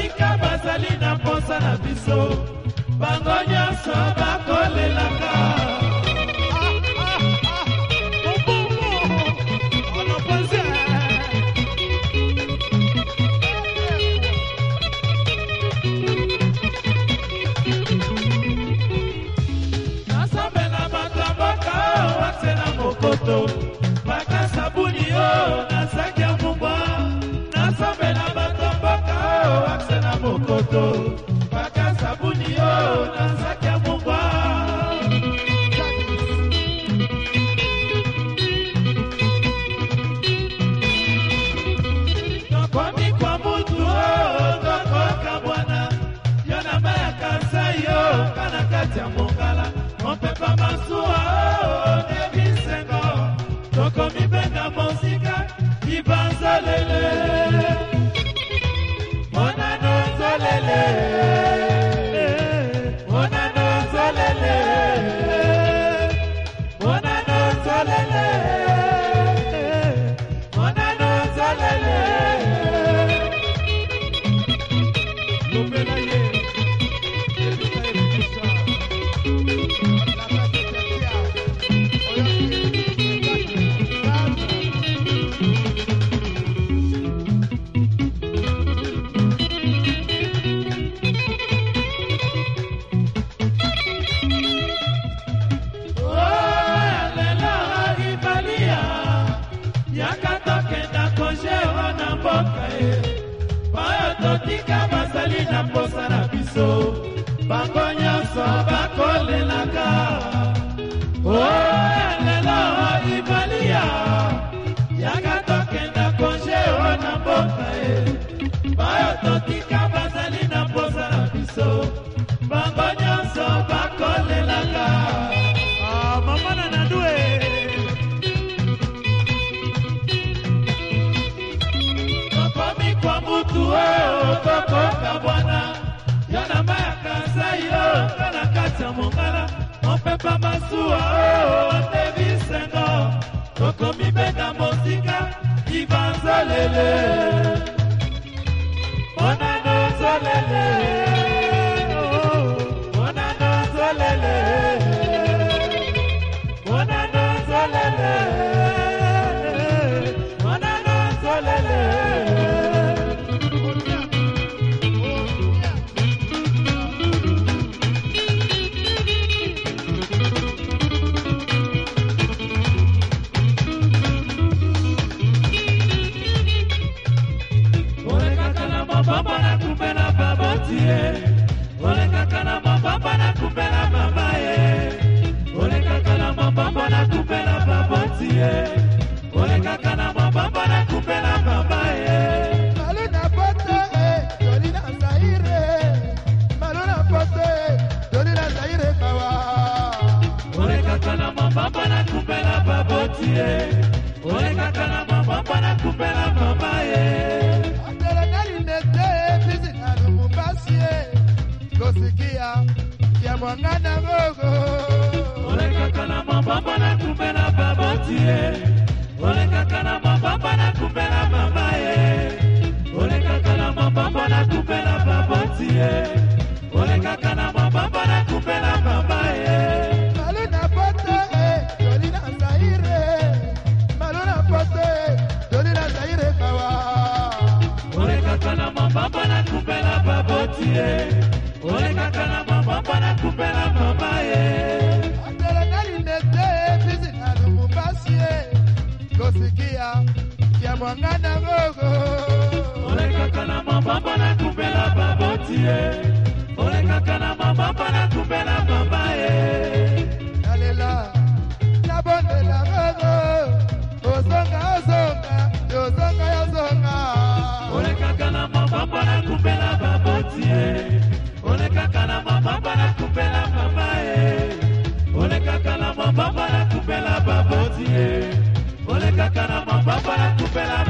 batika bazali na mposa na biso bango nyonso kati ya mongala mopepa masuwa batika basali na mposa na biso bango nyonso bakolelaka papa masuwa otebisengo oh, oh, tokomi beta mosika ibanzolele mpona nozolele kaka na mobamba na kupela mama ye eh. malu na pote toli eh, na zaire malu na pote toli na zaire mawa olekaka na mobamba na kupela baboti ye eh. olekaka na mobamba na kupela mama ye atelenalinete bisi na lubumbasie kosikia ya mwanga na ngogo olekaka na mobamba na kupela baboti ye ye olekaka na mapapa na kupe na mama ye atelengalinete ebisi na lubumbasi ye kosikia ya mwanga na ngogo olekaka na mapapa na kupe na baboti ye olekaka na mapapa na kupe na la cara, mamá, para tu